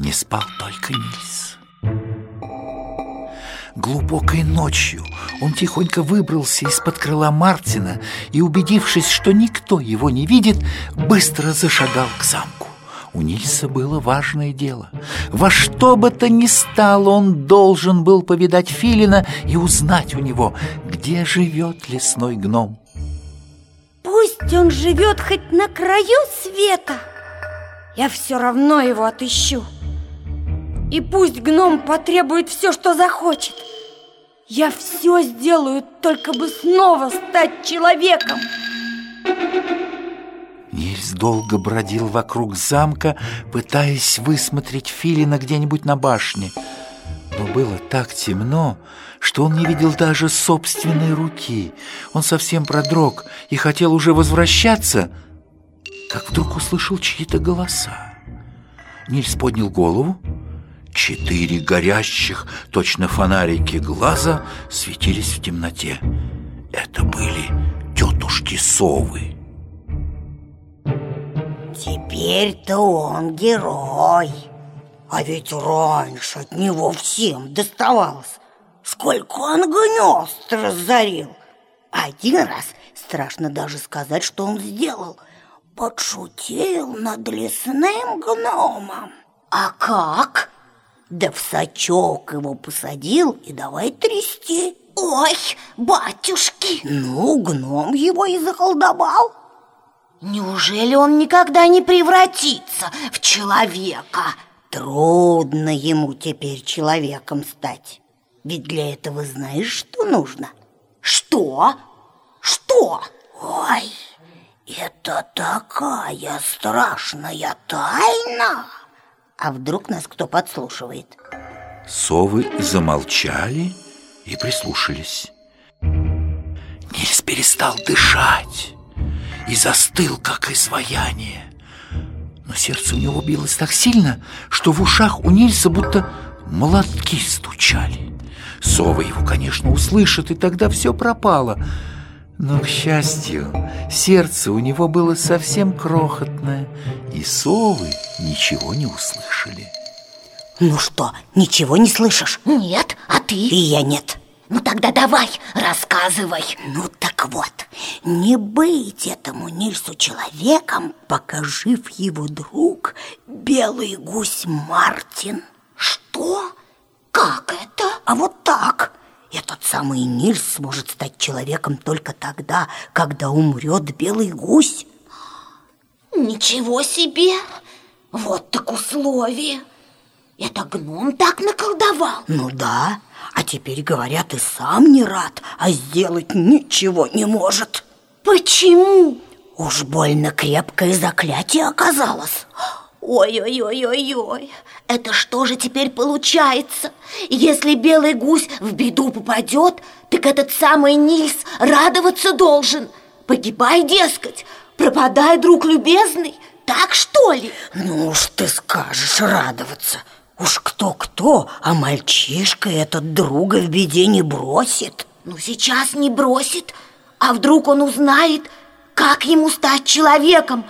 Не спал только Нильс. Глубокой ночью он тихонько выбрался из-под крыла Мартина и, убедившись, что никто его не видит, быстро зашагал к замку. У Нильса было важное дело. Во что бы то ни стало, он должен был повидать Филина и узнать у него, где живет лесной гном. Пусть он живет хоть на краю света, я все равно его отыщу. И пусть гном потребует все, что захочет. Я все сделаю, только бы снова стать человеком. Нильс долго бродил вокруг замка, пытаясь высмотреть Филина где-нибудь на башне. Но было так темно, что он не видел даже собственной руки. Он совсем продрог и хотел уже возвращаться, как вдруг услышал чьи-то голоса. Нильс поднял голову. Четыре горящих, точно фонарики глаза светились в темноте. Это были тетушки совы. Теперь-то он герой. А ведь раньше от него всем доставалось. Сколько он гнезд разорил. Один раз, страшно даже сказать, что он сделал, подшутил над лесным гномом. А как? Да в сачок его посадил и давай трясти. Ой, батюшки! Ну, гном его и заколдовал. Неужели он никогда не превратится в человека? Трудно ему теперь человеком стать. Ведь для этого знаешь, что нужно? Что? Что? Ой, это такая страшная тайна. А вдруг нас кто подслушивает? Совы замолчали и прислушались. Нильс перестал дышать и застыл, как изваяние. Но сердце у него билось так сильно, что в ушах у Нильса будто молотки стучали. Совы его, конечно, услышат, и тогда все пропало. Но, к счастью, сердце у него было совсем крохотное, и совы ничего не услышали. Ну что, ничего не слышишь? Нет, а ты? И я нет. Ну тогда давай, рассказывай. Ну так вот, не быть этому Нильсу человеком, пока жив его друг, белый гусь Мартин. Что? Как это? А вот так. Этот самый Нильс сможет стать человеком только тогда, когда умрет белый гусь. Ничего себе! Вот так условие. Это гном так наколдовал? Ну да. А теперь, говорят, и сам не рад, а сделать ничего не может. Почему? Уж больно крепкое заклятие оказалось. Ой-ой-ой-ой-ой, это что же теперь получается? Если белый гусь в беду попадет, так этот самый Нильс радоваться должен. Погибай, дескать, пропадай, друг любезный, так что ли? Ну уж ты скажешь радоваться. Уж кто-кто, а мальчишка этот друга в беде не бросит. Ну, сейчас не бросит, а вдруг он узнает, как ему стать человеком,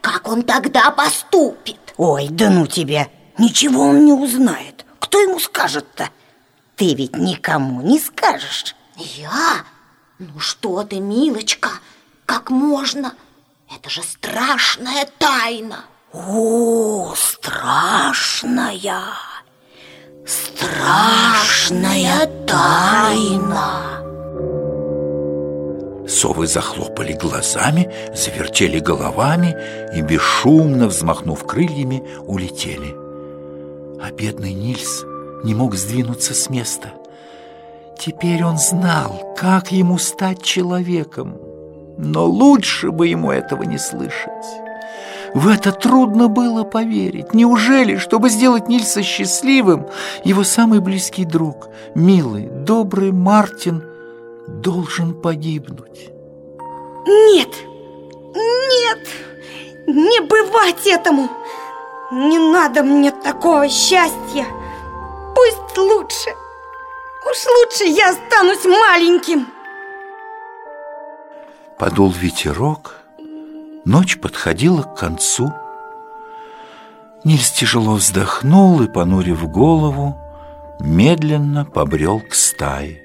как он тогда поступит. Ой, да ну тебе, ничего он не узнает. Кто ему скажет-то? Ты ведь никому не скажешь. Я? Ну что ты, милочка, как можно? Это же страшная тайна. О, страшная, страшная тайна. Совы захлопали глазами, завертели головами и, бесшумно взмахнув крыльями, улетели. А бедный Нильс не мог сдвинуться с места. Теперь он знал, как ему стать человеком, но лучше бы ему этого не слышать. В это трудно было поверить. Неужели, чтобы сделать Нильса счастливым, его самый близкий друг, милый, добрый Мартин, должен погибнуть? Нет, нет, не бывать этому. Не надо мне такого счастья. Пусть лучше, уж лучше я останусь маленьким. Подул ветерок, Ночь подходила к концу. Нильс тяжело вздохнул и, понурив голову, медленно побрел к стае.